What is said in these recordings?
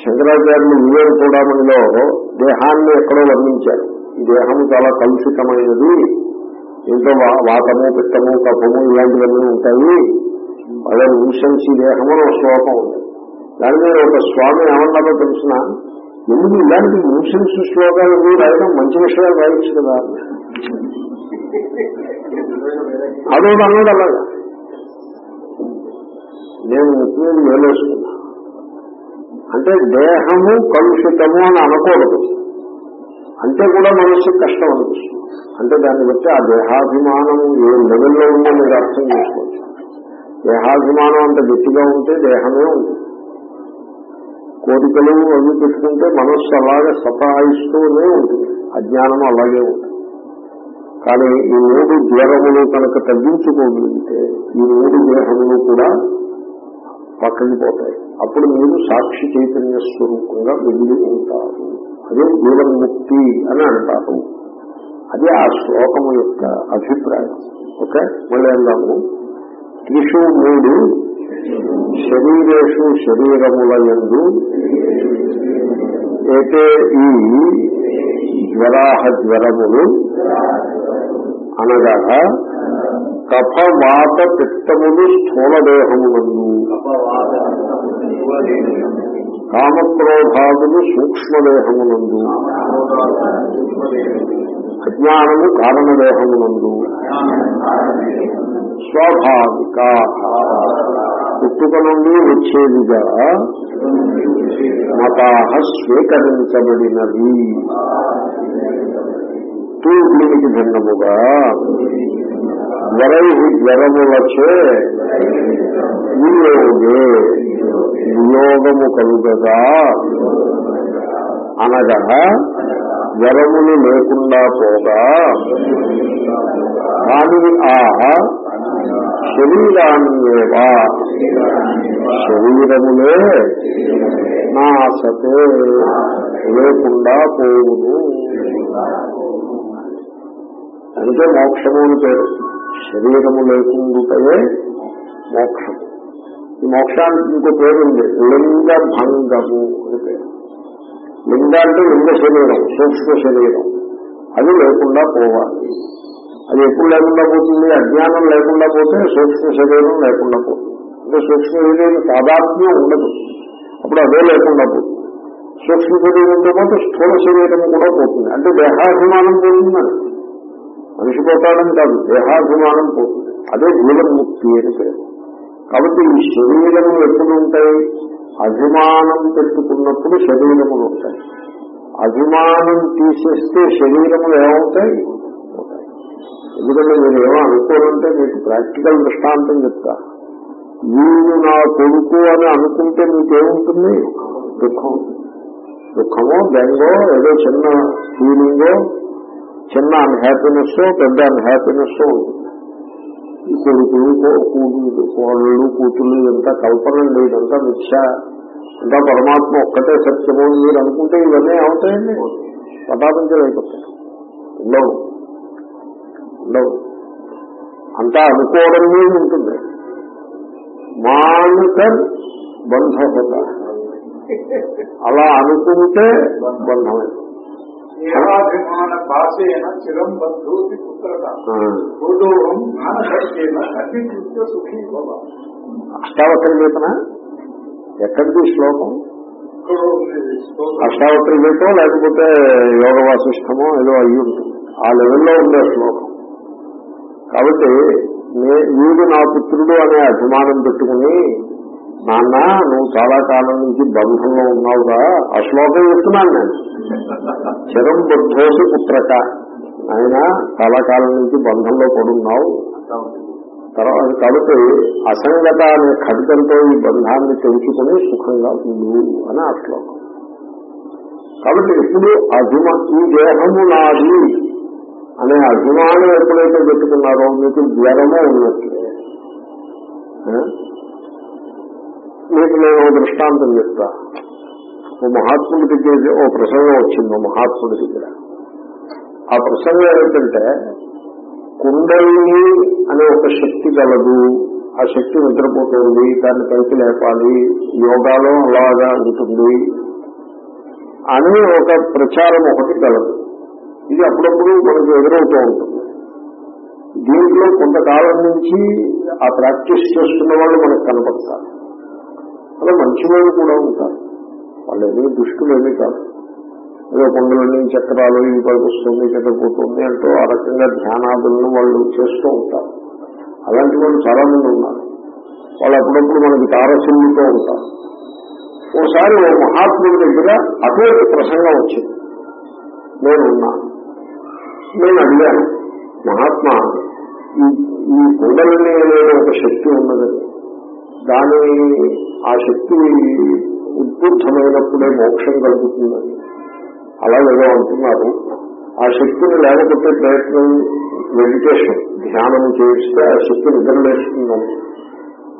శంకరాచార్యులు వివేక చూడమనిలో దేహాన్ని ఎక్కడో వర్ణించారు. ఈ దేహము చాలా కలుషితమైనది. దీంట్లో వాతము పిత్తము కఫము ఇలాంటివన్నీ ఉంటాయి. అదే న్యూసెన్స్ ఈ దేహము అని ఒక శ్లోకం ఉంది. దాని మీద ఒక స్వామి ఏమన్నారో తెలిసిన ఎందుకు ఇలాంటి న్యూసెన్స్ శ్లోకాలు మీరు రాయడం? మంచి విషయాలు రాయొచ్చు కదా. అదొకటి అన్నాడు అలాగా. నేను ముఖ్యం వేలేసుకున్నా. అంటే దేహము కలుషితము అని అనకూడదు. అంటే కూడా మనస్సుకి కష్టం అనిపిస్తుంది. అంటే దాన్ని బట్టి ఆ దేహాభిమానం ఏ లెవెల్లో ఉందో మీరు అర్థం చేసుకోవచ్చు. దేహాభిమానం అంత గట్టిగా ఉంటే దేహమే ఉంటుంది. కోరికలు అవి పెట్టుకుంటే మనస్సు అలాగే సతాయిస్తూనే ఉంటుంది. అజ్ఞానం అలాగే ఉంటుంది. కానీ ఈ మూడు జ్వరములు కనుక తగ్గించుకోగలిగితే ఈ మూడు దేహములు కూడా పక్కకి పోతాయి. అప్పుడు మీరు సాక్షి చైతన్య స్వరూపంగా మిగిలి ఉంటారు. అదే జీవన్ముక్తి అని అంటారు. అదే ఆ శ్లోకము యొక్క అభిప్రాయం. ఓకే? మళ్ళీ అందాము త్రిషు మూడు శరీరేషు శరీరముల యందు ఏతే ఈ జ్వరాహ జ్వరములు అనగా కఫ వాత పిత్తములు స్థూలదేహములందు కామక్రోధాదులు సూక్ష్మదేహములందు. అజ్ఞానము కారణదేహమునందు స్వాభావిక. పుట్టుక నుండి వచ్చేదిగా మతాహ స్వీకరించబడినవి తూ భిన్నముగా జ్వరై జ్వరములచే వియోగే వియోగము కలుగదా? అనగా జ్వరములు లేకుండా పోగా కానీ ఆ శరీరాన్నేవా శరీరములే నా సతే లేకుండా పోవును. అంటే మోక్షము అని పేరు. శరీరము లేకుండాయే మోక్షం. ఈ మోక్షానికి ఇంకో పేరు ఉంది లింగ భంగము అని పేరు. లింగ అంటే లింగ శరీరం సూక్ష్మ శరీరం. అది లేకుండా పోవాలి. అది ఎప్పుడు లేకుండా పోతుంది? అజ్ఞానం లేకుండా పోతే సూక్ష్మ శరీరం లేకుండా పోతుంది. అంటే సూక్ష్మ శరీరం సాధాత్మ్యం ఉండదు. అప్పుడు అదే లేకుండా పోతుంది. సూక్ష్మ శరీరంతో పాటు స్థూల శరీరం కూడా పోతుంది. అంటే దేహాభిమానం పోతుందని. మనిషి పోతాడని కాదు దేహాభిమానం పోతుంది. అదే జీవన్ముక్తి అని పేరు. కాబట్టి ఈ శరీరము ఎప్పుడు ఉంటాయి? అభిమానం పెట్టుకున్నప్పుడు శరీరములు ఉంటాయి. అభిమానం తీసేస్తే శరీరములు ఏమవుతాయి? ఎందుకంటే మీరు ఏమో అనుకోనంటే మీకు ప్రాక్టికల్ దృష్టాంతం చెప్తా. వీడు నా కొడుకు అని అనుకుంటే మీకేముంటుంది? దుఃఖం. దుఃఖమో బెంగో ఏదో చిన్న ఫీలింగో చిన్న అన్హ్యాపీనెస్ పెద్ద అన్హ్యాపీనెస్ ఉంటుంది. ఈ కొడుకులు కో- కోళ్ళు కూతుళ్ళు ఇదంతా కల్పన అండి ఇదంతా మిథ్య. ఇంకా పరమాత్మ ఒక్కటే సత్యము మీరు అనుకుంటే ఇవన్నీ ఏమవుతాయండి? పటాపించలేకపోతాయి ఉండవు. ఉండవు. అంతా అనుకోవడం మీద ఉంటుంది. మానుకర్ బంధ అలా అనుకుంటే బంధమే దేహాభిమాన భాషేన చిరం బంధూతి పుత్రత సుఖీ భవ. అష్టావక్ర గీతన ఎక్కడిది శ్లోకం. అష్టావక్ర గీతం లేకపోతే యోగ వాసిష్టమో ఏదో అయ్యి ఉంటుంది. ఆ లెవెల్లో ఉండే శ్లోకం. కాబట్టి వీడు నా పుత్రుడు అనే అభిమానం పెట్టుకుని నాన్న నువ్వు చాలా కాలం నుంచి బంధంలో ఉన్నావుగా ఆ శ్లోకం చెప్తున్నాను నేను. చిరం బుద్ధోసి పుత్రక. ఆయన చాలా కాలం నుంచి బంధంలో పడున్నావు. తర్వాత కాబట్టి అసంగత అనే ఖడ్గంతో ఈ బంధాన్ని తెలుసుకుని సుఖంగా ఉండు అని ఆ శ్లోకం. కాబట్టి ఇప్పుడు అభిమా ఈ దేహము నాది అనే అభిమానం ఎప్పుడైతే పెట్టుకున్నారో మీకు జ్వరమే ఉన్నట్లే. మీకు నేను దృష్టాంతం చెప్తా. ఓ మహాత్ముడి దగ్గర ఓ ప్రసంగం వచ్చింది ఓ మహాత్ముడి దగ్గర. ఆ ప్రసంగం ఏంటంటే కుండలిని అనే ఒక శక్తి కలదు ఆ శక్తి నిద్రపోతుంది దాన్ని పైకి లేపాలి యోగాలో అలాగా ఉంటుంది అని ఒక ప్రచారం ఒకటి కలదు ఇది అప్పుడప్పుడు మనకు ఎదురవుతూ ఉంటుంది. దీంట్లో కొంతకాలం నుంచి ఆ ప్రాక్టీస్ చేస్తున్న వాళ్ళు మనకు కనపడతారు. అలా మంచి వాళ్ళు కూడా ఉంటారు. వాళ్ళు ఏమీ దుష్టులు ఏమీ కాదు. ఏదో కొండలన్నీ చక్రాలు ఈ పైకి వస్తుంది చక్కపోతుంది అంటూ ఆ రకంగా ధ్యానాదులను వాళ్ళు చేస్తూ ఉంటారు. అలాంటి వాళ్ళు చాలా మంది ఉన్నారు. వాళ్ళు అప్పుడప్పుడు మనకి తారసిల్లుతో ఉంటారు. ఓసారి ఓ మహాత్ముడి దగ్గర అటువంటి ప్రసంగం వచ్చింది. నేనున్నా నేను అడిగాను మహాత్మా ఈ ఈ కుండలని అనే ఒక శక్తి ఉన్నదని. దాని ఆ శక్తి ఉద్బుద్ధమైనప్పుడే మోక్షం కలుగుతుందని అలాగేదో అంటున్నారు. ఆ శక్తిని లేకపోతే ప్రయత్నం మెడిటేషన్ ధ్యానం చేస్తే ఆ శక్తి నిద్రలేస్తుందని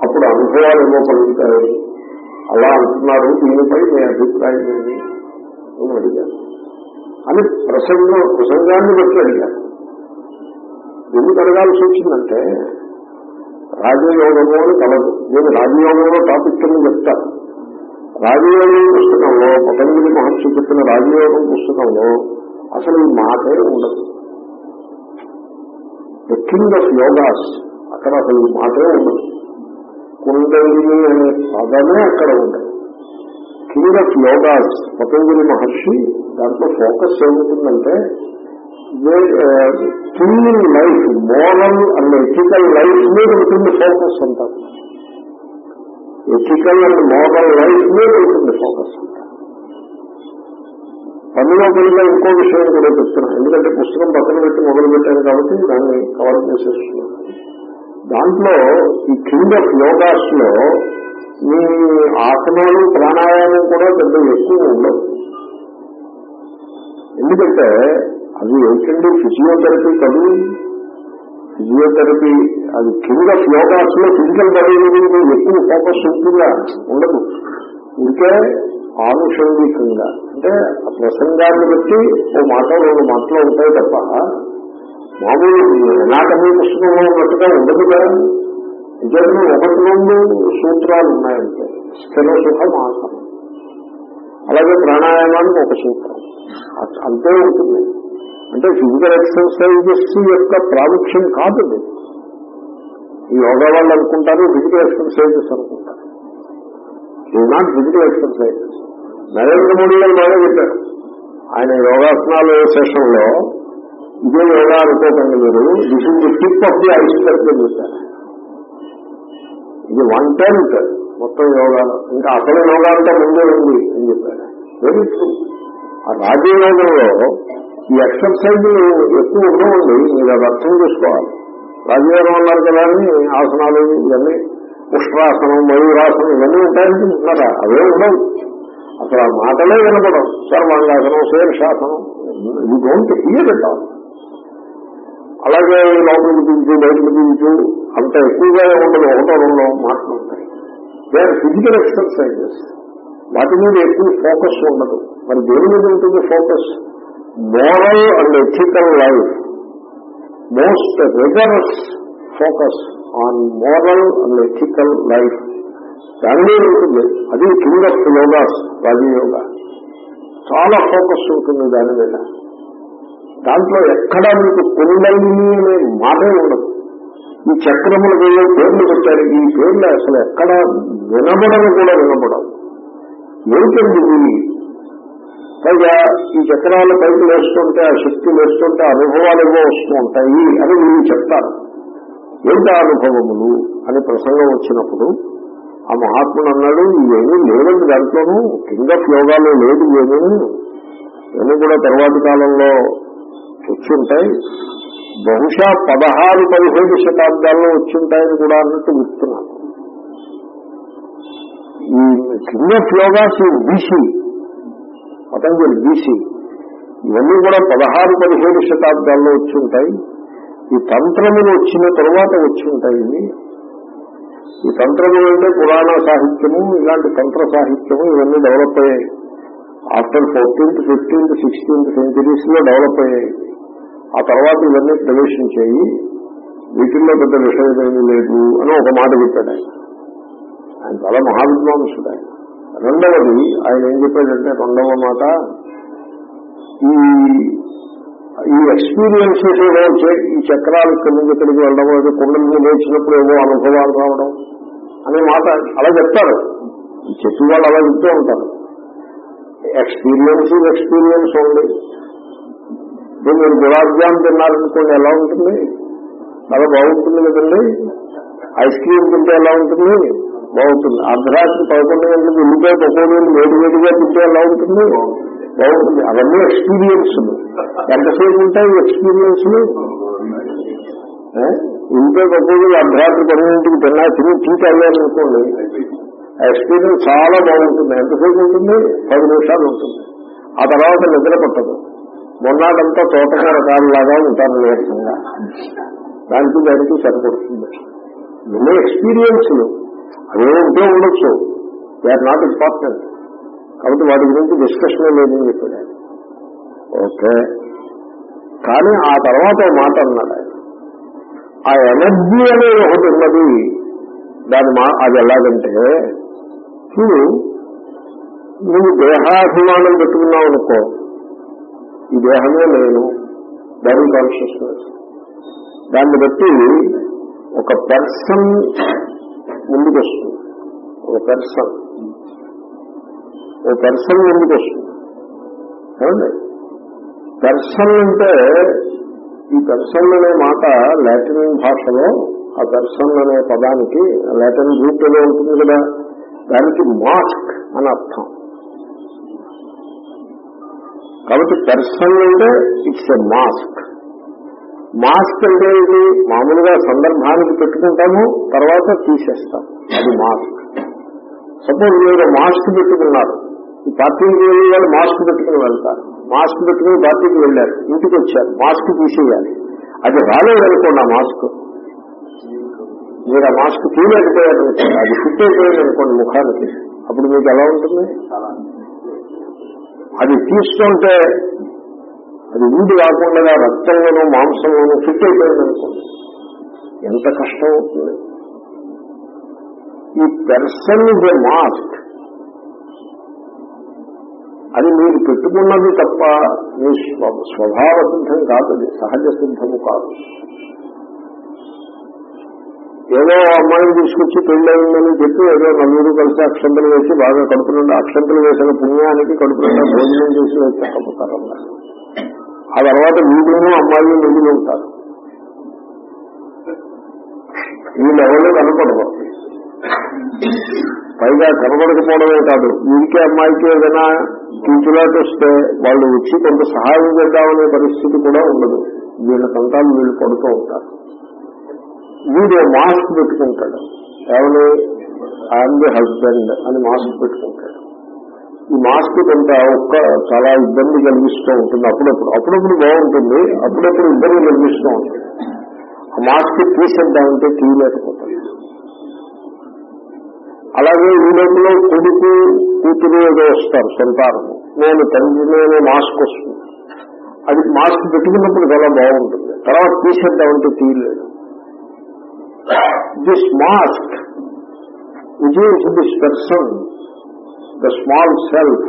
అప్పుడు అనుభవాలు ఏమో కలుగుతాయని అలా అంటున్నారు. దీనిపై మీ అభిప్రాయం ఏమి అని అడిగాను అని ప్రసంగం ప్రసంగాన్ని బట్టి అడిగాను ఎందుకు అడగాల్సి వచ్చిందంటే రాజయోగము అని కలదు నేను రాజయోగంలో టాపిక్ కింద చెప్తాను. రాజయోగం పుస్తకంలో పతంజలి మహర్షి చెప్పిన రాజయోగం పుస్తకంలో అసలు ఈ మాటే ఉండదు. ద కింగ్ ఆఫ్ యోగాస్ అక్కడ అసలు ఈ మాటే ఉండదు. కుండలిని అనే పదమే అక్కడ ఉండదు. కింగ్ ఆఫ్ యోగాస్ పతంజలి మహర్షి దాంట్లో ఫోకస్ ఏముంటుందంటే clean life moral and ethical life మీద ఉంటుంది ఫోకస్ అంటారు ఎథికల్ అండ్ మోరల్ లైఫ్ మీద ఉంటుంది ఫోకస్ పనిలో పనిగా ఇంకో విషయం కూడా చెప్తున్నాను ఎందుకంటే పుస్తకం పక్కన పెట్టి మొదలు పెట్టాను కాబట్టి దాన్ని కవర్ చేసేస్తున్నాను దాంట్లో ఈ కింద యోగాస్లో మీ ఆసనాలు ప్రాణాయామం కూడా పెద్ద ఎక్కువ ఉండవు. ఎందుకంటే అవి ఏంటండి ఫిజియోథెరపీ కాదు. ఫిజియోథెరపీ అది కింగ్ ఆఫ్ యోగాస్లో ఫిజికల్ బాడీ మీద ఎక్కువ ఫోకస్ ఉంటుందా? ఉండదు. ఇంకే ఆనుషంగికంగా అంటే ఆ ప్రసంగాన్ని బట్టి ఓ మాట రెండు మాటలు ఉంటాయి తప్ప మామూలు ఎనాటమీ పుస్తకంలో ఉన్నట్టుగా ఉండదు కదా. ఇద్దరు ఒకటి రెండు సూత్రాలు ఉన్నాయంటే స్థిర సుఖ మాసం అలాగే ప్రాణాయామానికి ఒక సూత్రం. అంతే ఉంటుంది. అంటే ఫిజికల్ ఎక్సర్సైజెస్ యొక్క ప్రాముఖ్యం కాదు ఈ యోగా వాళ్ళు అనుకుంటారు ఫిజికల్ ఎక్సర్సైజెస్ అనుకుంటారు. ఇది not physical exercises Narendra Modi garu బాగా చెప్పారు. ఆయన యోగాసనాలు సెషన్లో ఇదే యోగా అనుకోకండి మీరు. This is the tip of the iceberg అని చెప్పారు ఇది వన్ టైం మొత్తం యోగాలు ఇంకా అసలు యోగా అంతా ముందే ఉంది అని చెప్పారు వెరీ ట్రూ ఆ రాజయోగంలో ఈ ఎక్సర్సైజ్ ఎక్కువ ఉండవండి. మీరు అది అర్థం చేసుకోవాలి. రాజయోగం అన్నారు కదా అని ఆసనాలు ఇవన్నీ పుష్పాసనం మయూరాసనం ఇవన్నీ ఉంటాయని ఉంటాయనుకుంటున్నారా అవే ఉండవు. అసలు ఆ మాటలే వినపడం సర్వాంగాసనం శీర్షాసనం you don't hear it all అలాగే లోపలికి దించు బయటకు దించు అంత ఎక్కువగా ఉండదు. ఒకటో రెండో మాటలు ఉంటాయి. దే ఆర్ ఫిజికల్ ఎక్సర్సైజెస్ వాటి మీద ఎక్కువ ఫోకస్ ఉండదు. మరి దేని మీద ఉంటుంది focus moral and ethical life most rigorous focus on moral and ethical life దాని ఉంటుంది. అది కింగ్ ఆఫ్ యోగాస్ రాజయోగ. చాలా ఫోకస్ ఉంటుంది దాని మీద. దాంట్లో ఎక్కడా మీకు కుండలిని అనే మాటే ఉండదు. ఈ చక్రములకు ఏవో పేర్లు పెట్టారు. ఈ పేర్లు అసలు ఎక్కడ వినబడని కూడా వినబడవు. ఏమిటండి పైగా ఈ చక్రాల పైకి వేస్తుంటే ఆ శక్తి వేస్తుంటే అనుభవాలు ఏవో వస్తూ ఉంటాయి అని మీరు చెప్తారు ఏంటి అనుభవములు అని ప్రసంగం వచ్చినప్పుడు ఆ మహాత్ముడు అన్నాడు ఇవేమీ లేవండి దాంట్లోనూ కింద యోగాలో లేదు ఏమీ. ఇవన్నీ కూడా తర్వాతి కాలంలో వచ్చుంటాయి. బహుశా పదహారు పదిహేడు శతాబ్దాల్లో వచ్చింటాయని కూడా అన్నట్టు గుర్తున్నాను ఈ కింద యోగాస్ బీసీ పతంజలి బీసీ ఇవన్నీ కూడా పదహారు పదిహేడు శతాబ్దాల్లో వచ్చి ఉంటాయి. ఈ తంత్రములు వచ్చిన తరువాత వచ్చి ఉంటాయి ఈ తంత్రములు అంటే పురాణ సాహిత్యము ఇలాంటి తంత్ర సాహిత్యము ఇవన్నీ డెవలప్ అయ్యాయి. ఆఫ్టర్ ఫోర్టీన్త్ ఫిఫ్టీన్త్ సిక్స్టీన్త్ సెంచరీస్లో డెవలప్ అయ్యాయి. ఆ తర్వాత ఇవన్నీ ప్రవేశించాయి వీటిల్లో పెద్ద విషయం ఏమీ లేదు అని ఒక మాట చెప్పాడు ఆయన. ఆయన చాలా మహావిద్వాంసుడు ఆయన. రెండవది ఆయన ఏం చెప్పాడంటే రెండవ మాట ఈ ఈ ఎక్స్పీరియన్సెస్ ఏదో ఈ చక్రాలు ఇక్కడి నుంచి ఇక్కడికి వెళ్ళడం ఏదో మీద లేచినప్పుడు ఏవో అనుభవాలు రావడం అనే మాట అలా చెప్తారు. ఈ చెప్పి వాళ్ళు అలా చెప్తూ ఉంటారు. ఎక్స్పీరియన్స్ ఎక్స్పీరియన్స్ ఉంది ఇప్పుడు మీరు గులాబ్ జామ్ తిన్నారనుకోండి ఎలా ఉంటుంది? చాలా బాగుంటుంది కదండి. ఐస్ క్రీమ్ తింటే ఎలా ఉంటుంది? బాగుంటుంది. అర్ధరాత్రి పదకొండు గంటలకు ఉల్లిపాయ పకోడీలు వేడి వేడిగా తింటే ఎలా ఉంటుంది. బాగుంటుంది. అవన్నీ ఎక్స్పీరియన్స్లు ఎంతసేపు ఉంటాయి ఎక్స్పీరియన్స్లు ఉల్లిపాయ పకోడీలు అర్ధరాత్రి పన్నెండింటికి తిన్నా తిని టీ తాగారనుకోండి ఆ ఎక్స్పీరియన్స్ చాలా బాగుంటుంది. ఎంతసేపు ఉంటుంది? పది నిమిషాలు ఉంటుంది. ఆ తర్వాత నిద్ర పట్టదు. మొన్నాడంతా తోటకూర కారులాగా ఉంటారు నీరసంగా దానికి దానికి సరిపడుతుంది. ఎన్నో ఎక్స్పీరియన్స్లు అవే ఉంటే ఉండొచ్చు. దే ఆర్ నాట్ ఇంపార్టెంట్ కాబట్టి వాటి గురించి డిస్కషన్ లేదని చెప్పాడు ఆయన. ఓకే. కానీ ఆ తర్వాత మాట అన్నాడు ఆయన. ఆ ఎనర్జీ అనేది ఒకటి ఉన్నది. దాని మా అది ఎలాగంటే చూడు నువ్వు దేహాభిమానం పెట్టుకున్నావు అనుకో ఈ దేహమే నేను దాని కాన్షియస్నెస్ దాన్ని బట్టి ఒక పర్సన్ ముందుకు వస్తుంది ఒక పెర్సన్ ఓ పెర్సన్ ముందుకు వస్తుంది ఏమండి అంటే ఈ పెర్సన్ అనే మాట లాటిన్ భాషలో ఆ పెర్సన్ అనే పదానికి లాటిన్ రూట్ ఏదో ఉంటుంది కదా. దానికి మాస్క్ అని అర్థం. కాబట్టి పెర్సన్ అంటే ఇట్స్ ఎ మాస్క్ మాస్క్ అంటే ఇది మామూలుగా సందర్భానికి పెట్టుకుంటాము తర్వాత తీసేస్తాం. అది మాస్క్. సపోజ్ మీరు మాస్క్ పెట్టుకున్నారు. ఈ పార్టీకి వెళ్ళి వాళ్ళు మాస్క్ పెట్టుకుని వెళ్తారు. మాస్క్ పెట్టుకుని పార్టీకి వెళ్ళారు. ఇంటికి వచ్చారు. మాస్క్ తీసేయాలి. అది రాలేదనుకోండి ఆ మాస్క్. మీరు ఆ మాస్క్ తీయలేకపోయారు అనుకోండి. అది ఫిట్ అనుకోండి ముఖానికి. అప్పుడు మీకు ఎలా ఉంటుంది? అది తీసుకుంటే అది ఊడి కాకుండా రక్తంలోనూ మాంసంలోనూ ఫిట్ అయిపోయింది అనుకోండి ఎంత కష్టం అవుతుంది. ఈ పెర్సన్ ఇస్ ఎ మాస్క్ అది మీరు పెట్టుకున్నది తప్ప మీ స్వభావ సిద్ధం కాదు అది సహజ సిద్ధము కాదు. ఏదో అమ్మాయిని తీసుకొచ్చి పెళ్ళయిందని చెప్పి ఏదో నలుగురు కలిసి అక్షంతలు వేసి బాగా కడుపు నుండి అక్షంతలు వేసిన పుణ్యానికి కడుపు నుండి భోజనం చేసి వచ్చకపోతారు ఆ తర్వాత వీళ్ళను అమ్మాయి మిగిలి ఉంటారు. వీళ్ళెవరూ కనపడదు పైగా కనబడకపోవడమే కాదు. వీరికే అమ్మాయికి ఏదైనా కించులాట్ వస్తే వాళ్ళు వచ్చి కొంత సహాయం చేద్దామనే పరిస్థితి కూడా ఉండదు. వీళ్ళ సంతాలు వీళ్ళు పడుతూ ఉంటారు. వీడు మాస్క్ పెట్టుకుంటాడు. ఏమని? ఐఎమ్ ది హస్బెండ్ అని మాస్క్ పెట్టుకుంటాడు. ఈ మాస్క్ కొంత ఒక్క చాలా ఇబ్బంది కలిగిస్తూ ఉంటుంది. అప్పుడప్పుడు అప్పుడప్పుడు బాగుంటుంది. అప్పుడప్పుడు ఇబ్బంది కలిగిస్తూ ఉంటుంది. ఆ మాస్క్ తీసేద్దామంటే తీయలేకపోతుంది అలాగే ఈ లోపల కొడుకు కూతురు ఏదో వస్తారు సంతానము నేను తండ్రి నేను మాస్క్ వస్తుంది. అది మాస్క్ పెట్టుకున్నప్పుడు చాలా బాగుంటుంది. తర్వాత తీసేద్దామంటే తీయలేదు this mask Vijay this person the small self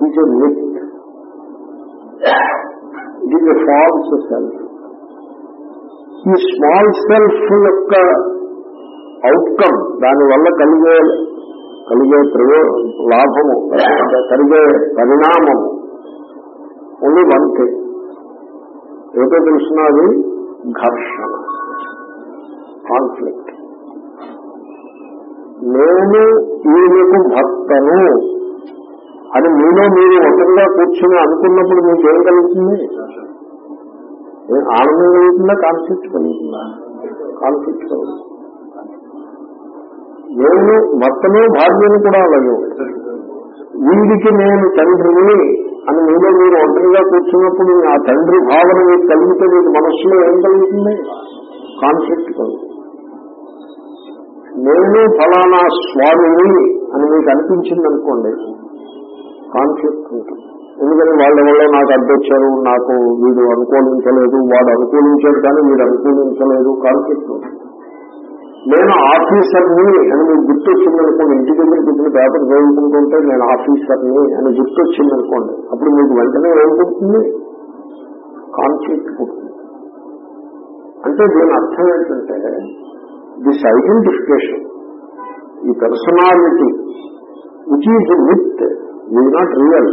is a myth. It is a false self. ఈ స్మాల్ సెల్ఫ్ యొక్క అవుట్కమ్ దానివల్ల కలిగే కలిగే ప్రయో లాభము కలిగే పరిణామము ఓన్లీ వన్ థింగ్ ఏదో తెలుసున్నది ఘర్షణ కాన్ఫ్లిక్ట్ నేను ఈయనకు భక్తను అని మీలో మీరు ఒకరిగా కూర్చొని అనుకున్నప్పుడు మీకు ఏం కలుగుతుంది ఆనందం కలుగుతుందా కాన్ఫ్లిక్ట్ కలుగుతుందా కాన్ఫ్లిక్ట్ కలుగుతుంది నేను భర్తను భార్యను కూడా అలాగే. వీడికి నేను తండ్రిని అని మీలో మీరు ఒంటరిగా కూర్చున్నప్పుడు ఆ తండ్రి భావన మీకు కలిగితే మీకు మనస్సులో ఏం కలుగుతుంది కాన్ఫ్లిక్ట్ కలుగుతుంది నేను ఫలానా స్వామిని అని మీకు అనిపించింది అనుకోండి కాన్ఫ్లిక్ట్ ఉంటుంది. ఎందుకని వాళ్ళ వల్ల నాకు అడ్డొచ్చారు నాకు వీడు అనుకూలించలేదు వాడు అనుకూలించాడు కానీ వీడు అనుకూలించలేదు కాన్ఫ్లిక్ట్ నేను ఆఫీసర్ని అని మీకు గుర్తొచ్చిందనుకోండి ఇంటి దగ్గర కూర్చుని పేపర్ చదువుకుంటుంటే నేను ఆఫీసర్ని అని గుర్తొచ్చిందనుకోండి అప్పుడు మీకు వెంటనే ఏం కాన్ఫ్లిక్ట్ పుట్టింది అంటే దీని అర్థం ఏంటంటే దిస్ ఐడెంటిఫికేషన్ ఈ personality which is with you not real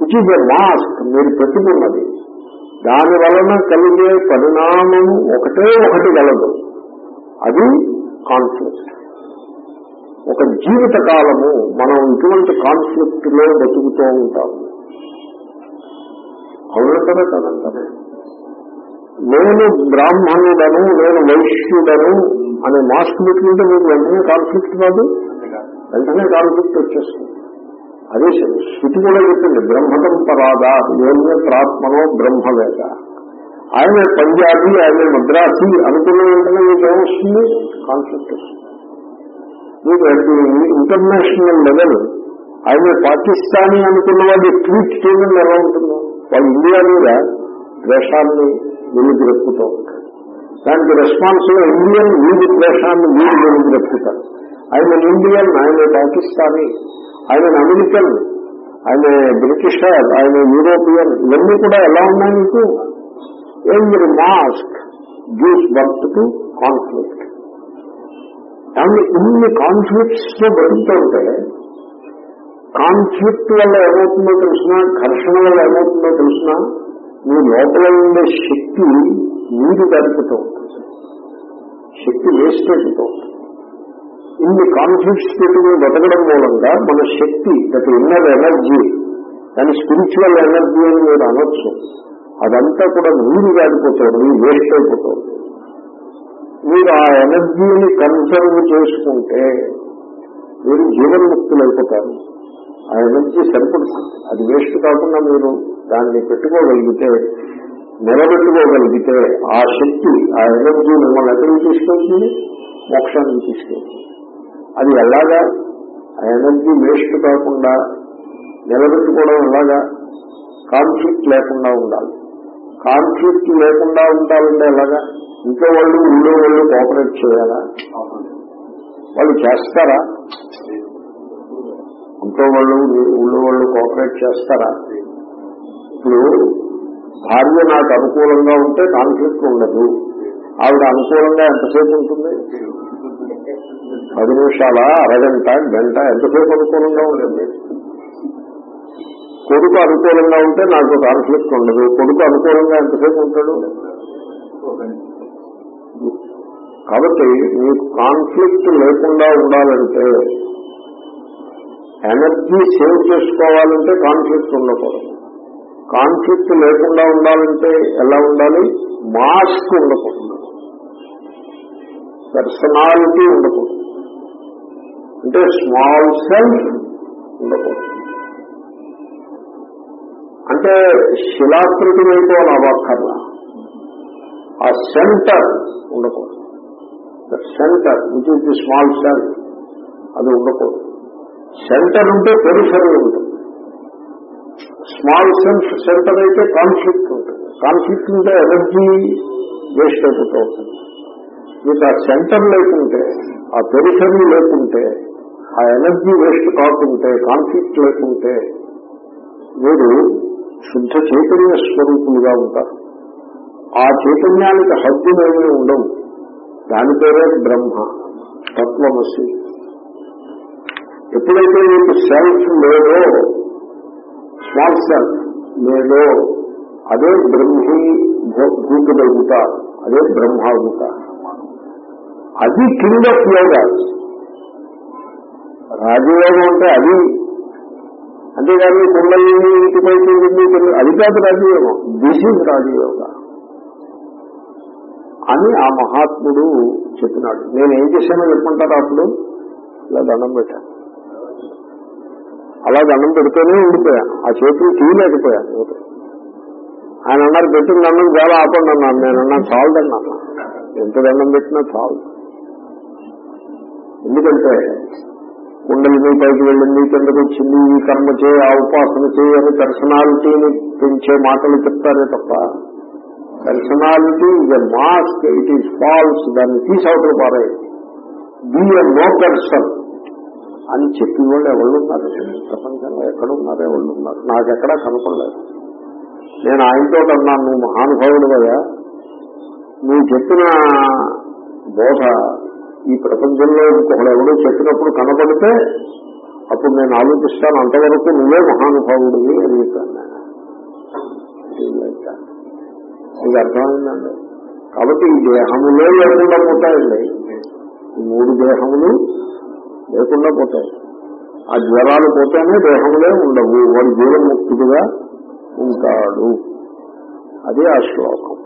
which is a mask మీరు పెట్టుకున్నది దాని వలన కలిగే పరిణామం ఒకటే ఒకటి గలదు. అది కాన్ఫ్లిక్ట్ ఒక జీవిత కాలము మనం ఇటువంటి కాన్ఫ్లిక్ట్లో బతుకుతూ ఉంటాము అవునంటారా కదంటారా నేను బ్రాహ్మణుడను నేను వైశ్యుడను అనే మాస్క్ పెట్టుకుంటే మీకు వెంటనే కాన్ఫ్లిక్ట్ కాదు వెంటనే కాన్ఫ్లిక్ట్ వచ్చేస్తుంది. అదే శృతి కూడా చెప్పింది బ్రహ్మతం పరాదా ఏమే ప్రాత్మనో బ్రహ్మవేద. ఆయన పంజాబీ ఆయన మద్రాసి అనుకున్న వెంటనే మీకు ఏమొస్తుంది కాన్ఫ్లిక్ట్ వస్తుంది. మీకు ఇంటర్నేషనల్ లెవెల్ ఆయన పాకిస్తానీ అనుకున్న వాళ్ళు ట్వీట్ చేయండి ఎలా ఉంటుందో? వాళ్ళు ఇండియా మీద ద్వేషాన్ని వెలుగురెప్పుతూ ఉంటారు దానికి రెస్పాన్స్గా ఇండియన్ వీడి ద్వేషాన్ని వీడి వెలుగురెప్పుతారు ఆయన ఇండియన్ ఆయన పాకిస్తానీ ఆయన అమెరికన్ ఆయన బ్రిటిషర్ ఆయన యూరోపియన్ ఇవన్నీ కూడా ఎలా ఉన్నాయి మీకు? Every mask gives birth to conflict కానీ ఇన్ని కాన్ఫ్లిక్ట్స్తో బ్రతుకుతుంటే కాన్ఫ్లిక్ట్ వల్ల ఏమవుతుందో తెలిసినా? ఘర్షణ వల్ల ఏమవుతుందో తెలిసినా? మీ లోపల ఉండే శక్తి మీరు గడుపుతూ శక్తి వేస్టేజ్తో. ఇన్ని కాన్ఫ్లిక్ట్స్ పెట్టుకుని బతకడం మూలంగా మన శక్తి దట్ ఇన్నర్ ఎనర్జీ దాని స్పిరిచువల్ ఎనర్జీ అని మీరు అనొచ్చు. అదంతా కూడా నీరు గాడిపోతుంది వేస్ట్ అయిపోతుంది మీరు ఆ ఎనర్జీని కన్సర్వ్ చేసుకుంటే మీరు జీవన్ముక్తులైపోతారు. ఆ ఎనర్జీ సరిపడుతుంది అది వేస్ట్ కాకుండా మీరు దాన్ని పెట్టుకోగలిగితే నిలబెట్టుకోగలిగితే ఆ శక్తి ఆ ఎనర్జీ మిమ్మల్ని ఎక్కడికి తీసుకెళ్తుంది మోక్షానికి తీసుకెళ్తుంది అది ఎలాగా? ఆ ఎనర్జీ వేస్ట్ కాకుండా నిలబెట్టుకోవడం ఎలాగా? కాన్ఫ్లిక్ట్ లేకుండా ఉండాలి. కాన్ఫ్లిక్ట్ లేకుండా ఉండాలంటే ఎలాగా? ఇంట్లో వాళ్ళు ఊళ్ళో వాళ్ళు కోఆపరేట్ చేయాలా? వాళ్ళు చేస్తారా? ఇంట్లో వాళ్ళు ఊళ్ళో వాళ్ళు కోఆపరేట్ చేస్తారా? ఇప్పుడు భార్య నాకు అనుకూలంగా ఉంటే కాన్ఫ్లిక్ట్ ఉండదు. ఆవిడ అనుకూలంగా ఎంతసేపు ఉంటుంది? పది నిమిషాల అరగంట గంట ఎంతసేపు అనుకూలంగా ఉంటుంది కొడుకు అనుకూలంగా ఉంటే నాకు కాన్ఫ్లిక్ట్ ఉండదు. కొడుకు అనుకూలంగా ఎంతసేపు ఉంటాడు? కాబట్టి మీకు కాన్ఫ్లిక్ట్ లేకుండా ఉండాలంటే ఎనర్జీ సేవ్ చేసుకోవాలంటే కాన్ఫ్లిక్ట్ ఉండకూడదు. కాన్ఫ్లిక్ట్ లేకుండా ఉండాలంటే ఎలా ఉండాలి? మాస్క్ ఉండకూడదు. పర్సనాలిటీ ఉండకూడదు. అంటే స్మాల్ సెల్ఫ్ ఉండకూడదు. అంటే శిలాకృతి అయిపోవాలి అవ్వక్కర్లా. ఆ సెంటర్ ఉండకూడదు. Centre which is the small self అది ఉండకూడదు. సెంటర్ ఉంటే పెరిఫరీ ఉంటుంది. స్మాల్ సెన్స్ సెంటర్ అయితే కాన్ఫ్లిక్ట్ ఉంటుంది. కాన్ఫ్లిక్ట్ ఉంటే ఎనర్జీ వేస్ట్ అయిపోతూ ఉంటుంది. మీకు ఆ సెంటర్ లేకుంటే ఆ పెరిఫరీ లేకుంటే ఆ ఎనర్జీ వేస్ట్ కాకుంటే కాన్ఫ్లిక్ట్ లేకుంటే మీరు శుద్ధ చైతన్య స్వరూపులుగా ఉంటారు. ఆ చైతన్యానికి హద్దులేమీ ఉండవు. దాని పేరే బ్రహ్మ తత్వమసి. ఎప్పుడైతే మీకు సెల్ఫ్ లేదో స్మాల్ సెల్ లేదో అదే బ్రహ్మి భూతుడవుత అదే బ్రహ్మావుత. అది కింద యోగా రాజయోగం అంటే అది. అంతేగాని కుండలిని ఇంటిపై అది కాదు రాజయోగం. దిస్ ఇస్ రాజయోగ. అని ఆ మహాత్ముడు చెప్పినాడు. నేను ఏం చేశానో చెప్పంటారా అప్పుడు? ఇలా దండం పెట్టాను. అలా దండం పెడుతూనే ఉండిపోయాను ఆ చేతులు తీయలేకపోయాను ఆయన అన్నారు పెట్టిన దండం చాలా ఆపండి అన్నాను నేను అన్నాను చాలదండి అన్నా. ఎంత దండం పెట్టినా చాలు ఎందుకంటే కుండలి మీ పైకి వెళ్ళింది కిందకు వచ్చింది ఈ కర్మ చేయి ఆ ఉపాసన చేయి అని పర్సనాలిటీని పెంచే మాటలు చెప్తారే తప్ప personality is mask it is false దాన్ని తీసి పారాయి. బీ ఎ నో పర్సన్ అని చెప్పి వాళ్ళు ఎవరున్నారు ప్రపంచంలో ఎక్కడున్నారు ఎవరున్నారు నాకెక్కడా నాకు కనపడలేదు. నేను ఆయనతో అన్నాను నువ్వు మహానుభావుడు కదా. నువ్వు చెప్పిన బోధ ఈ ప్రపంచంలో ఇంకొకడు ఎవడో చెప్పినప్పుడు కనపడితే అప్పుడు నేను ఆలోచిస్తాను అంతవరకు నువ్వే మహానుభావుడివి అని చెప్పాను నేను. మీకు అర్థమైందండి? కాబట్టి ఈ దేహములే లేకుండా పోతాయండి. ఈ మూడు దేహములు లేకుండా పోతాయి. ఆ జ్వరాలు పోతేనే దేహములే ఉండవు. వాడు జీవన్ముక్తుడుగా ఉంటాడు. అది ఆ శ్లోకం.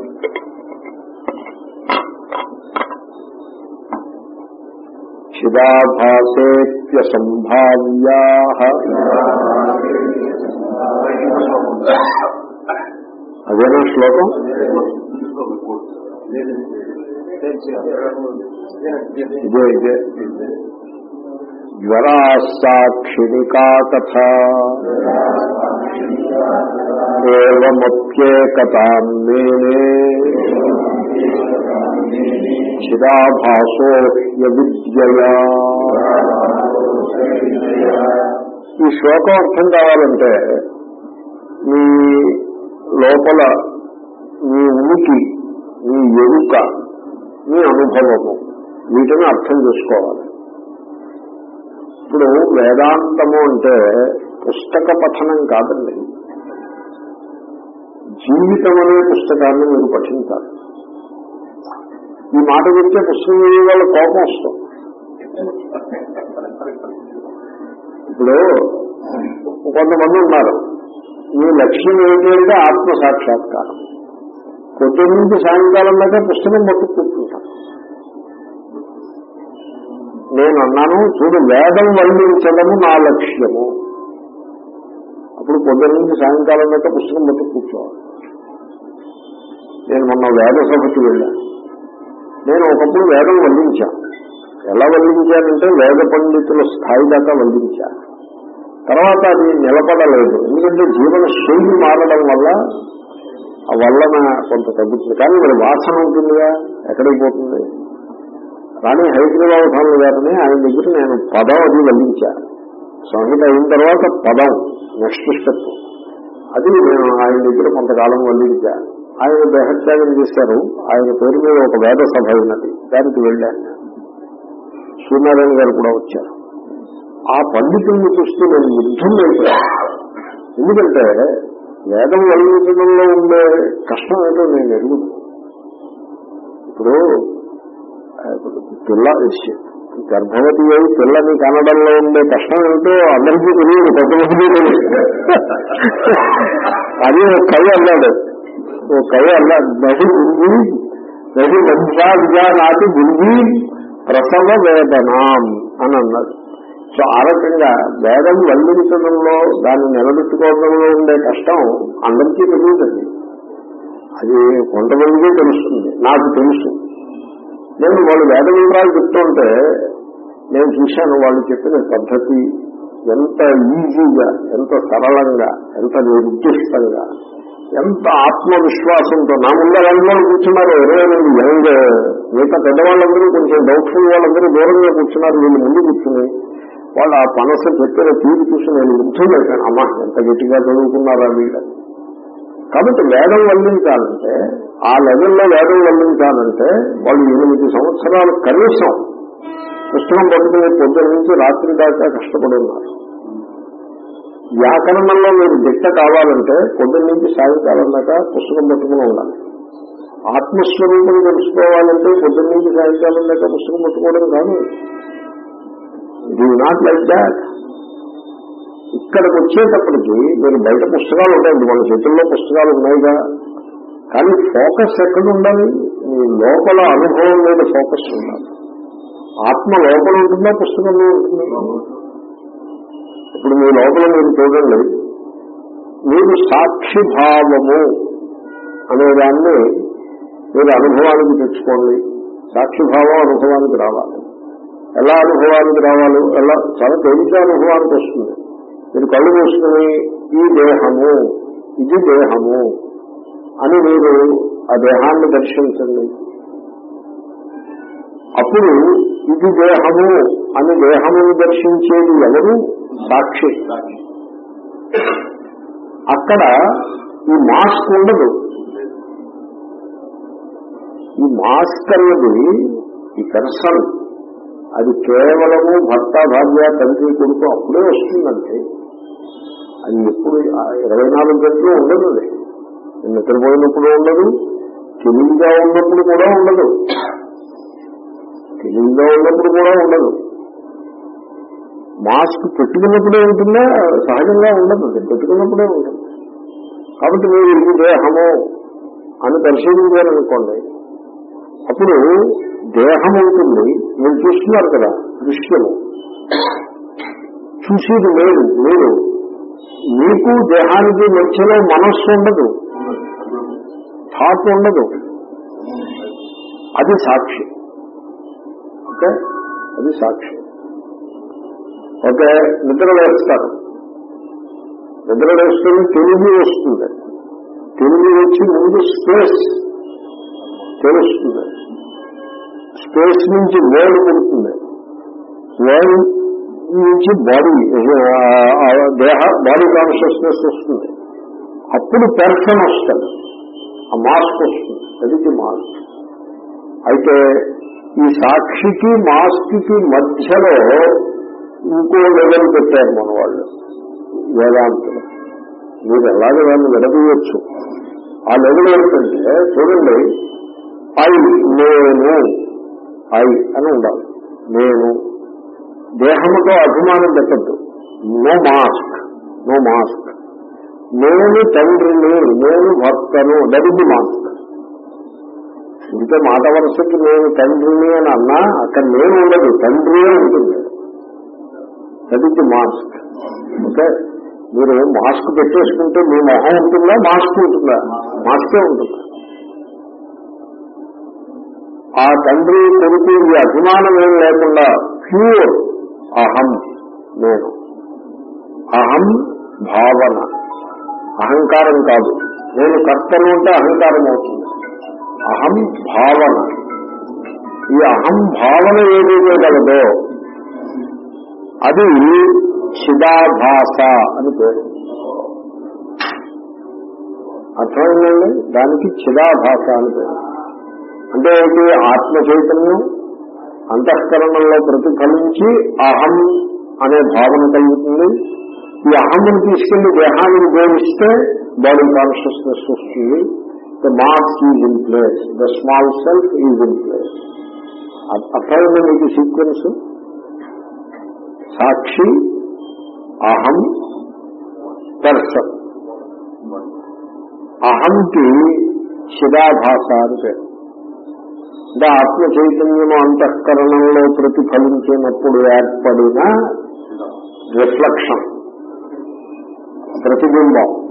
చిదాభాసేత్యసంభావ్యా అదేనా శ్లోకం? ఇదే ఇదే. జ్వరాసాక్షిణికా కథ ఏమప్యేకతాం విద్యయా ఈ శ్లోకం అర్థం కావాలంటే మీ లోపల మీ ఉనికి మీ ఎరుక మీ అనుభవము వీటిని అర్థం చేసుకోవాలి. ఇప్పుడు వేదాంతము అంటే పుస్తక పఠనం కాదండి. జీవితం అనే పుస్తకాన్ని మీరు పఠించాలి. ఈ మాట చెప్తే పుస్తకం చదివే వాళ్ళ కోపం వస్తుంది. ఇప్పుడు కొంతమంది ఉన్నారు. మీ లక్ష్యం ఏంటంటే ఆత్మ సాక్షాత్కారం పొద్దున్న నుంచి సాయంకాలం దాకా పుస్తకం పట్టు కూర్చుంటాను నేను అన్నాను చూడు వేదం వర్ణించడము నా లక్ష్యము. అప్పుడు పొద్దున్న నుంచి సాయంకాలం దాకా పుస్తకం పట్టు కూర్చోవాలి నేను మొన్న వేద సభకి వెళ్ళాను. నేను ఒకప్పుడు వేదం వల్లించాను ఎలా వల్లించానంటే వేద పండితుల స్థాయి దాకా వల్లించాను తర్వాత అది నిలబడలేదు. ఎందుకంటే జీవన శైలి మారడం వల్ల ఆ వల్లన కొంత తగ్గుతుంది. కానీ మరి వాసన ఉంటుందిగా ఎక్కడికి పోతుంది? కానీ హైదరాబాద్ స్వామి గారిని ఆయన దగ్గర నేను పదం అది వల్లించాను సంహిత అయిన తర్వాత పదం నెక్స్ట్ స్టెప్. అది నేను ఆయన దగ్గర కొంతకాలం వల్లించాను ఆయన దేహత్యాగం చేశారు. ఆయన పేరు మీద ఒక వేద సభ ఉన్నది. దానికి వెళ్ళాను సూర్యనారాయణ గారు కూడా వచ్చారు. ఆ పండితుల్ని చూస్తూ నేను యుద్ధం అయిపోయాను ఎందుకంటే వేదం వల్లించడంలో ఉండే కష్టం ఏంటో నేను ఎరుగు ఇప్పుడు పిల్ల గర్భవతి అయి పిల్లని కనడంలో ఉండే కష్టం ఏంటో అందరికీ తెలియదు. కొంతమంది తెలియదు. అది ఒక కవి అన్నాడు. ఓ కవి అన్నాడు నది గురుగి నాటి గురి ప్రసవ వేదనాం అని అన్నాడు సో ఆ రకంగా వేదం వల్లించడంలో దాన్ని నిలబెట్టుకోవడంలో ఉండే కష్టం అందరికీ తెలియదండి అది కొంతమందికి తెలుస్తుంది. నాకు తెలుసు. నేను వాళ్ళు వేద వివరాలు చెప్తుంటే నేను చూశాను వాళ్ళు చెప్పిన పద్ధతి ఎంత ఈజీగా ఎంత సరళంగా ఎంత నిర్దిష్టంగా ఎంత ఆత్మవిశ్వాసంతో నా ముందు రంగంలో కూర్చున్నారు ఇరవై మంది యంగ్ మిగతా పెద్దవాళ్ళందరూ కొంచెం డౌట్ఫుల్ వాళ్ళందరూ దూరంగా కూర్చున్నారు వీళ్ళు ముందు కూర్చుని. వాళ్ళు ఆ పనస చక్కెర తీరు చూసి నేను యుద్ధం అమ్మా ఎంత గట్టిగా చదువుకున్నారా వీళ్ళని కాబట్టి వేదం వల్లించాలంటే ఆ లెవెల్లో వేదం వల్లించాలంటే వాళ్ళు ఎనిమిది సంవత్సరాలు కనీసం పుస్తకం పట్టుకుని పొద్దున నుంచి రాత్రి దాకా కష్టపడి ఉన్నారు. వ్యాకరణంలో మీరు దిట్ట కావాలంటే పొద్దున్న నుంచి సాయంకాలం దాకా పుస్తకం పట్టుకుని ఉండాలి. ఆత్మస్వరూపం తెలుసుకోవాలంటే పొద్దున్న నుంచి సాయంకాలం దాకా పుస్తకం పట్టుకోవడం కాదు. ఇది నాట్ లైక్ దాట్ ఇక్కడికి వచ్చేటప్పటికి మీరు బయట పుస్తకాలు ఉంటాయి. మన చేతుల్లో పుస్తకాలు ఉన్నాయిగా. కానీ ఫోకస్ ఎక్కడ ఉండాలి? మీ లోపల అనుభవం మీద ఫోకస్ ఉండాలి. ఆత్మ లోపల ఉంటుందా? పుస్తకంలో ఉంటుందా? ఇప్పుడు మీ లోపల మీరు చూడండి. మీరు సాక్షిభావము అనేదాన్ని మీరు అనుభవానికి తెచ్చుకోండి. సాక్షిభావం అనుభవానికి రావాలి. ఎలా అనుభవానికి రావాలి? ఎలా? చాలా తేలిక అనుభవానికి వస్తుంది. మీరు కళ్ళు మూసుకుని ఈ దేహము ఇది దేహము అని మీరు ఆ దేహాన్ని దర్శించండి. అప్పుడు ఇది దేహము అని దేహమును దర్శించేది ఎవరు? సాక్షి అక్కడ ఈ మాస్క్ ఉండదు. ఈ మాస్క్ అన్నది ఈ దర్శనం అది కేవలము భర్త భార్య తండ్రి కొడుకు అప్పుడే వస్తుందంటే అది ఎప్పుడు ఇరవై నాలుగు గంటలు ఉండదు అది. నిద్రపోయినప్పుడు ఉండదు తెలివిగా ఉన్నప్పుడు కూడా ఉండదు. తెలివిగా ఉన్నప్పుడు కూడా ఉండదు. మాస్క్ పెట్టుకున్నప్పుడే ఉంటుందా? సహజంగా ఉండదు. అది పెట్టుకున్నప్పుడే ఉంటుంది. కాబట్టి మీరు ఇది దేహము అని పరిశీలించారనుకోండి. అప్పుడు దేహం ఉంటుంది. మీరు చూస్తున్నారు కదా దృశ్యము. చూసేది లేదు. మీరు మీకు దేహానికి మధ్యలో మనస్సు ఉండదు. థాట్ ఉండదు. అది సాక్షి. ఓకే? అది సాక్షి. ఓకే నిద్ర వేస్తారు నిద్ర వేస్తుంది తెలివి వస్తుంది. తెలివి వచ్చి ముందు స్పేస్ తెలుస్తుంది. స్పేస్ నుంచి వరల్డ్ పుడుతుంది. వరల్డ్ నుంచి బాడీ దేహ బాడీ కాన్షియస్నెస్ వస్తుంది. అప్పుడు పెర్సన్ వస్తుంది. ఆ మాస్క్ వస్తుంది. అది మాస్క్. అయితే ఈ సాక్షికి మాస్క్కి మధ్యలో ఇంకో లెవెల్ పెట్టారు మన వాళ్ళు. వేదాంతులు. మీరు ఎలాగో దాన్ని విడదీయచ్చు. ఆ లెవెల్ ఏంటంటే చూడండి ఐ నేను ఐ అని ఉండాలి. నేను. దేహముతో అభిమానం పెట్టద్దు. No mask no mask. నేను తండ్రిని నేను భర్తను దరిది మాస్క్. ఇంకే మాట వరుసకి నేను తండ్రిని అని అన్నా అక్కడ నేను ఉండదు తండ్రియే ఉంటుంది. దరిది మాస్క్ ఓకే మీరు మాస్క్ పెట్టేసుకుంటే మీ మొహం ఉంటుందా? మాస్క్ ఉంటుందా? మాస్కే ఉంటుంది? ఆ తండ్రి కొడుకు ఈ అభిమానం ఏం లేకుండా ప్యూర్ అహం నేను. అహం భావన. అహంకారం కాదు. నేను కర్తను ఉంటే అహంకారం అవుతుంది. అహం భావన. ఈ అహం భావన ఏదైతే కలదో అది చిదాభాస అని పేరు. అర్థమైందండి? దానికి చిదాభాస అని పేరు. అంటే ఏంటి? ఆత్మ చైతన్యం అంతఃకరణంలో ప్రతిఫలించి అహం అనే భావన కలుగుతుంది. ఈ అహమ్మను తీసుకెళ్ళి దేహాన్ని ఉపయోగిస్తే బాడీ కాన్షియస్నెస్ వస్తుంది. The mask is in place the small self is in place అర్థమైంది మీకు సీక్వెన్స్ సాక్షి అహం దర్శన్. అహంకి శిలాభాష అని పేరు. అంటే ఆత్మ చైతన్యము అంతఃకరణంలో ప్రతిఫలించినప్పుడు ఏర్పడిన రిఫ్లెక్షన్ ప్రతిబింబం.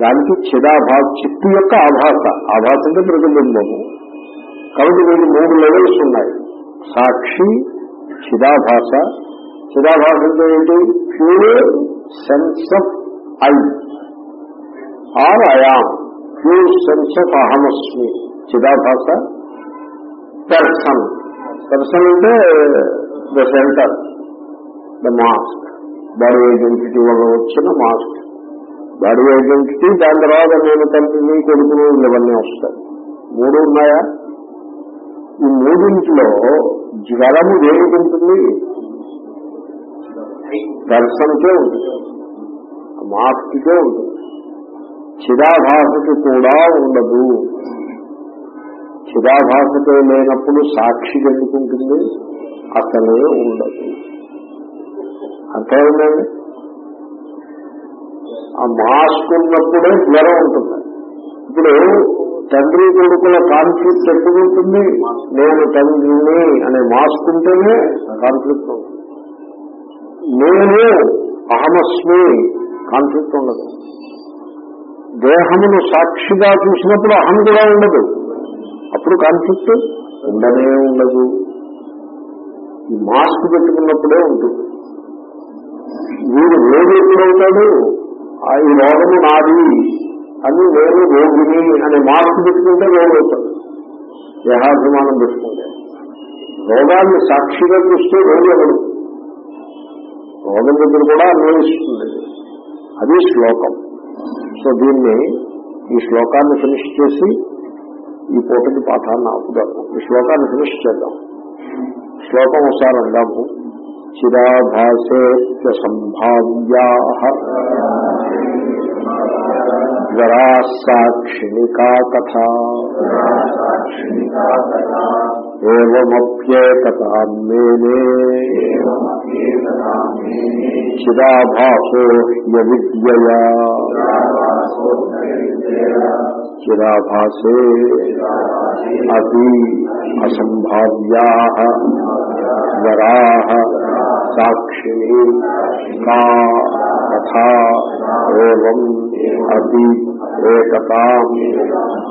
దానికి చిదాభా చిట్టు యొక్క ఆభాష ఆభాష అంటే ప్రతిబింబము. కాబట్టి మీకు మూడు లెవెల్స్ ఉన్నాయి. సాక్షి చిరాభాష చిదాభాష అంటే ఏంటి pure sense of I. Or I'm pure sense of అహమస్మి. చిదాభాష పెర్సన్ పెర్సన్ అంటే the centre the mask. Body identity వల్ల వచ్చిన మాస్క్. బాడీ ఐడెంటిటీ దాని తర్వాత నేను తండ్రిని కొడుకుని ఇవన్నీ వస్తాయి. మూడు ఉన్నాయా? ఈ మూడింటిలో జ్వరము దేనికి ఉంటుంది దర్శనకే ఉంటుంది మాస్క్కే ఉంటుంది చిరాభాషకి కూడా ఉండదు. చిరాభాషతో లేనప్పుడు సాక్షి ఎందుకుంటుంది అసలే ఉండదు. అర్థమైందండి ఆ మాస్క్ ఉన్నప్పుడే జ్వరం ఉంటుంది. ఇప్పుడు తండ్రి కొడుకుల కాన్ఫ్లిక్ట్ ఎప్పుడు ఉంటుంది? నేను తండ్రిని అనే మాస్క్ ఉంటేనే కాన్ఫ్లిక్ట్ ఉంటుంది నేను అహమస్మి కాన్ఫ్లిక్ట్ ఉండదు దేహమును సాక్షిగా చూసినప్పుడు అహం కూడా ఉండదు. అప్పుడు కాన్ఫ్లిక్ట్ ఉండనే ఉండదు. ఈ మాస్క్ పెట్టుకున్నప్పుడే ఉంటుంది. వీడు రోగి ఎప్పుడవుతాడు? ఆ ఈ రోగము నాది అని నేను రోగిని అనే మాస్క్ పెట్టుకుంటే రోగి అవుతాడు. దేహాభిమానం పెట్టుకుంటే. రోగాన్ని సాక్షిగా చూస్తే రోగి ఎవడు రోగం దగ్గర కూడా అన్వయిస్తుంది అది శ్లోకం. సో దీన్ని ఈ శ్లోకాన్ని ఫినిష్ చేసి ఈ పూటకి పాఠాన్ని ఆపుదాము ఈ శ్లోకాన్ని ఫినిష్ చేద్దాం. శ్లోకం ఒకసారి అందాము చిరాభాసే సంభావ్యా. జ్వరా సాక్షిణికా కథ ఏమప్యేకతాం మేనే చిరాభాసో యవిద్యయా చిరాభాసే అపి అసంభావ్యా వరా సాక్షిణి కా కథా ఏం అది ఏకత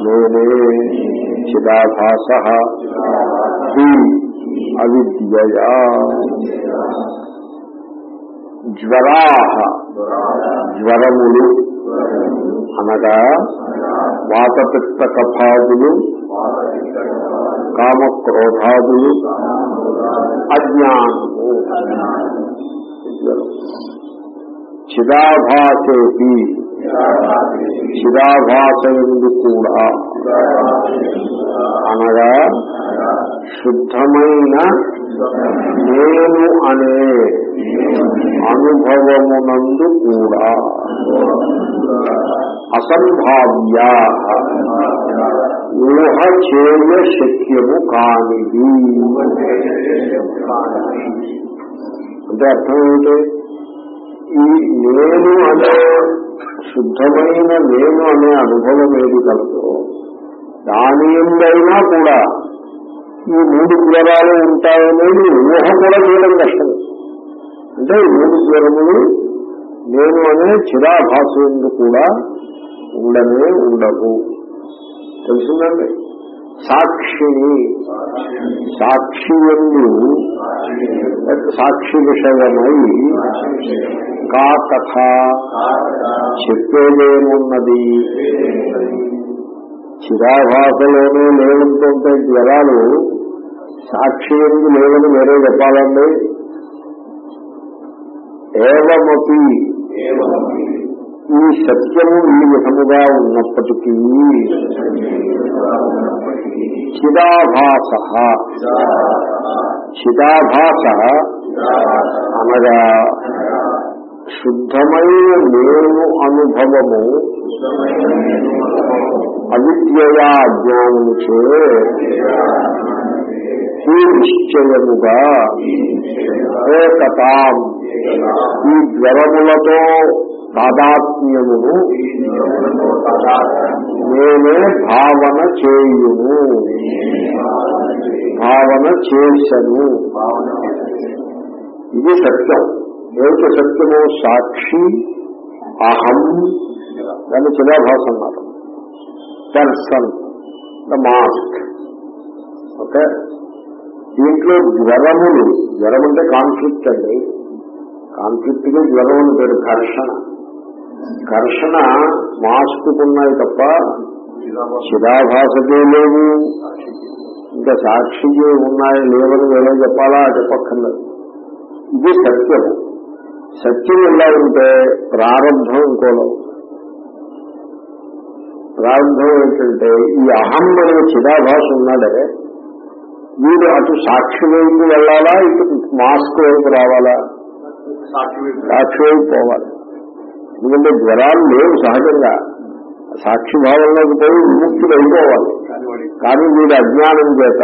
నేనే చిదాభాస అవిద్యయా. జ్వరా. జ్వరములు అనగా వాతపిత్త కఫాదులు కామక్రోధాదులు అజ్ఞానము. చిదాభాసేపి చిదాభాసయందు కూడా అనగా శుద్ధమైన నేను అనే అనుభవమునందు కూడా. అసంభావ్య ఊహ చేయ శక్యము కానిది. అంటే అర్థం ఏంటి ఈ నేను అనే శుద్ధమైన నేను అనే అనుభవం ఏది కలదో దాని ఎందైనా కూడా ఈ మూడు జ్వరాలు ఉంటాయనేది ఊహ కూడా చేయడం కష్టం. అంటే ఈ మూడు జ్వరములు నేను అనే చిరాభాషందు కూడా ఉండనే ఉండవు. తెలిసిందండి? సాక్షిని సాక్షి ఎందు సాక్షి విషయమై కా కథ చెప్పేదేమున్నది? చిరాభాషలోనూ లేవంటుంటే జ్వరాలు సాక్షి ఎందుకు లేవని వేరే చెప్పాలండి. ఏవమతి ఈ సత్యము ఈ విధముగా ఉన్నప్పటికీ చిదాభాస చిదాభాస అనగా శుద్ధమైన నేను అనుభవము. అవిద్యయా జ్ఞానముచే ఈ నిశ్చయముగా ఏకతాం. ఈ జ్వరములతో తాదాత్మ్యమును నేనే భావన చేయును భావన చేశను ఇది సత్యం. ఏమిటి సత్యము సాక్షి అహం దాన్ని చిరాభాష అన్నారు పర్సన్ ద మాస్క్. ఓకే? దీంట్లో జ్వరములు జ్వరం అంటే కాన్ఫ్లిక్ట్ అండి. కాన్ఫ్లిక్ట్గా జ్వరం అని పేరు ఘర్షణ. ఘర్షణ మాస్కుకున్నాయి తప్ప చిరాభాషకే లేవు. ఇంకా సాక్షికి ఉన్నాయి లేవని వేరే చెప్పాలా? చెప్పక్కర్లేదు ఇది సత్యము. సత్యం ఎలా ఉంటే ప్రారంభం ఇంకోలో ప్రారంభం ఏంటంటే ఈ అహం అనే చిరాభాష ఉన్నాడే. వీడు అటు సాక్షి వైపు వెళ్ళాలా ఇటు మాస్క్ వైపు రావాలా? సాక్షి వైపు. పోవాలి. ఎందుకంటే జ్వరాలు లేవు సహజంగా. సాక్షి భావంలోకి పోయి విముక్తులు అయిపోవాలి. కానీ వీడు అజ్ఞానం చేత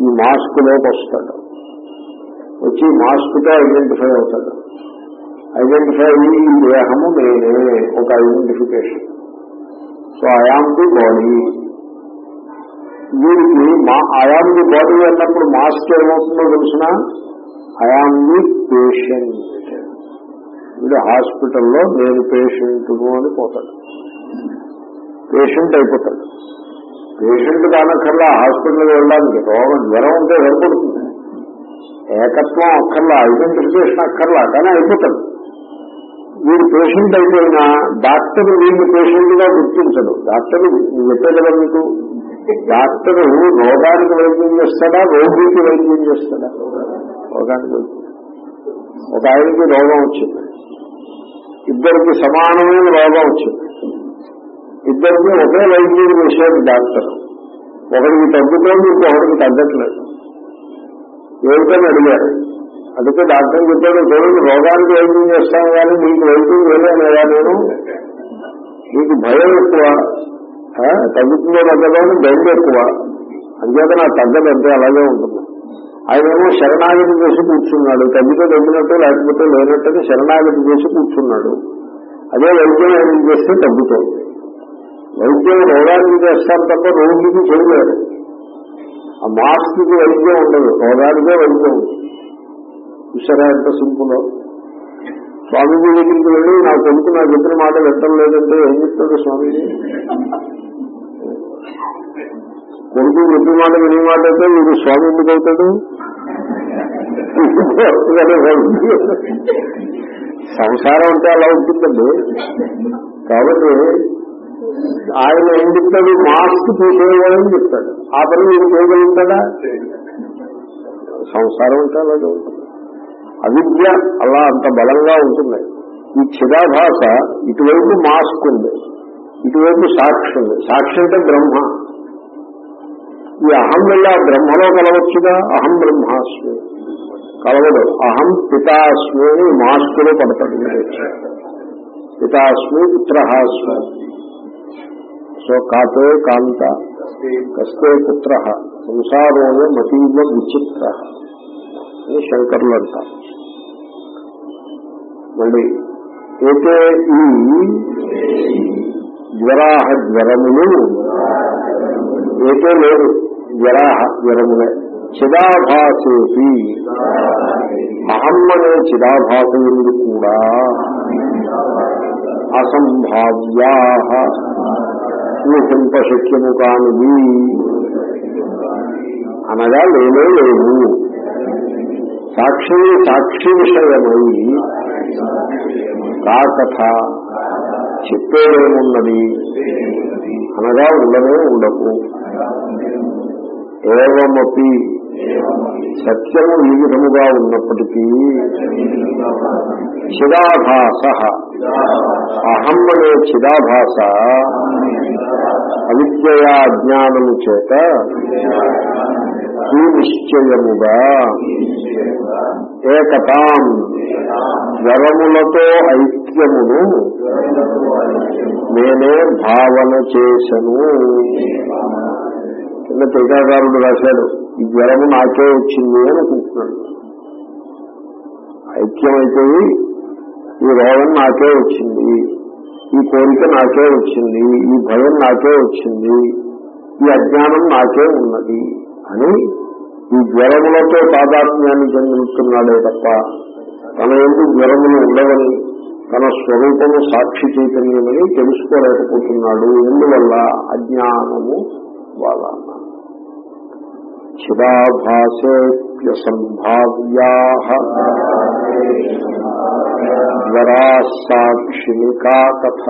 ఈ మాస్క్లోకి వస్తాడు. వచ్చి మాస్క్తో ఐడెంటిఫై అవుతాడు. ఐడెంటిఫై ఈ దేహము నేనే ఒక identification so I am the body వీరికి మా ఐఆమ్ ది బాడీ అన్నప్పుడు మాస్క్ ఏమవుతుందో తెలిసిన? ఐఆమ్ ది పేషెంట్ వీడు హాస్పిటల్లో నేను పేషెంట్ అని పోతాడు. పేషెంట్ అయిపోతాడు. పేషెంట్ కానక్కర్లా హాస్పిటల్కి వెళ్ళడానికి రోగం జ్వరం ఉంటే సరిపడుతుంది. ఏకత్వం అక్కర్లా ఐడెంటిఫికేషన్ అక్కర్లా కానీ అయిపోతాడు. వీడు పేషెంట్ అయిపోయినా డాక్టర్ వీడిని పేషెంట్గా గుర్తించడు. డాక్టర్ చెప్పేదా మీకు డాక్టర్ రోగానికి వైద్యం చేస్తాడా? రోగికి వైద్యం చేస్తాడా? రోగానికి వైద్యం ఒక ఆయనకి రోగం వచ్చింది. ఇద్దరికి సమానమైన రోగం వచ్చింది. ఇద్దరికి ఒకే వైద్యం వేసాడు డాక్టర్. ఒకరికి తగ్గుతోంది ఇంకొకరికి తగ్గట్లేదు. ఏమిటని అడిగారు? అందుకే డాక్టర్ చెప్పాడు చూడండి రోగానికి వైద్యం చేస్తాను కానీ మీకు వైద్యం వేయలేదా నేను. మీకు భయం ఎక్కువ తగ్గుతుందో తగ్గదో అని బెండ్ ఎక్కువ. అంచేత నా తగ్గదంటే అలాగే ఉంటుంది. ఆయన ఏమో శరణాగతి చేసి కూర్చున్నాడు. తగ్గితే తగ్గినట్టు లేకపోతే లేనట్టు శరణాగతి చేసి కూర్చున్నాడు. అదే వైద్యం ఆయన చేస్తే తగ్గుతుంది. వైద్యం రోగానికి చేస్తారు తప్ప రోగికి చేయలేరు ఆ మాస్క్కి వైద్యం ఉండదు. రోగానికే వైద్యం ఉంటుంది చూసారా ఎంత సింపుల్? స్వామీజీ దగ్గరికి వెళ్ళి నా కొడుకు నాకు చెప్పిన మాట వింటం లేదంటే ఏం చెప్తాడు స్వామీజీ? కొడుకు చెప్పిన మాట విని మాట అయితే వీడు స్వామి ఎందుకు అవుతాడు? సంసారం అంటే అలా ఉంటుందండి. కాబట్టి ఆయన ఏం చెప్తాడు? మాస్క్ తీసేయాలని చెప్తాడు. ఆ పని మీరు చేయగలుగుతాడా? సంసారం అంటే అలాగే ఉంటుంది. అవిద్య అలా అంత బలంగా ఉంటుంది. ఈ చిరాభాష ఇటువైపు మాస్క్ ఉంది. ఇటువైపు సాక్షి ఉంది. సాక్షి అంటే బ్రహ్మ. ఈ అహం వల్ల బ్రహ్మలో కలవచ్చుగా? అహం బ్రహ్మాస్మి. కలవదు. అహం పితాస్మి అని మాస్కులో పడతాడు. పితాస్మి పుత్రహాస్మి. సో కాపే కాంత కస్తే పుత్ర. సంసారోనే మతీవ విచిత్ర. అని శంకర్లు అంటారు? మళ్ళీ ఏకే ఈ జ్వరాహ జ్వరములు. ఏకే లేదు జ్వరాహ జ్వరములే. చిదాభాసేపి. మహమ్మనే అనే కూడా. అసంభావ్యా ఊహింపశక్యము కానివి అనగా లేనే లేవు. సాక్షి సాక్షి విషయమై కాకథ చెప్పేదేమున్నది అనగా ఉండనే ఉండకు. ఏవమపి? సత్యము ఈ విధముగా ఉన్నప్పటికీ చిదాభాస. అహం అనే చిదాభాస అవిద్యయా జ్ఞానము చేత ఈ నిశ్చయముగా ఏకతాం జ్వరములతో ఐక్యమును నేనే భావన చేశను కింద టీకాకారుడు రాశాడు ఈ జ్వరము నాకే వచ్చింది అని అనుకుంటున్నాడు ఐక్యమైపోయి ఈ రోగం నాకే వచ్చింది ఈ కోరిక నాకే వచ్చింది ఈ భయం నాకే వచ్చింది ఈ అజ్ఞానం నాకే ఉన్నది. అని ఈ జ్వరములతో తాదాత్మ్యాన్ని చెందుతున్నాడే తప్ప తన ఎందుకు జ్వరములు ఉండవని తన స్వరూపము సాక్షి చైతన్యమని తెలుసుకోలేకపోతున్నాడు. ఎందువల్ల? అజ్ఞానము వలన. చిరాభాసే సంభావ్యా జ్వరా సాక్షినికా కథ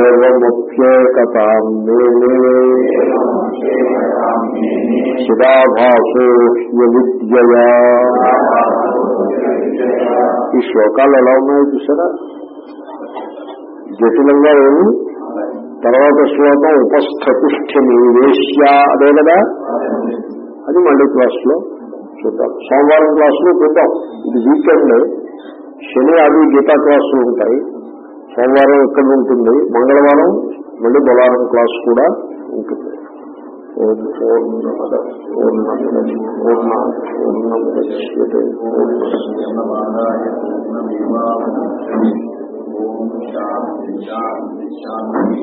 ఏమప్యేకతాం మేనే చిదాభాసో విద్యయా ఈ శ్లోకాలు ఎలా ఉన్నాయో చూసారా జటిలంగా ఏమి తర్వాత శ్లోకం ఉపస్థతిష్ఠని వేశ్య అదే కదా అది మళ్ళీ క్లాస్లో చూద్దాం సోమవారం క్లాస్లో చూద్దాం ఇది వీకెండ్ శని అది గీతా క్లాసులు ఉంటాయి సోమవారం ఇక్కడ ఉంటుంది మంగళవారం మళ్ళీ బుధవారం క్లాస్ కూడా ఉంటుంది ఓం పూర్ణమద పూర్ణ పూర్ణముద్యతే శాంతి శాంతి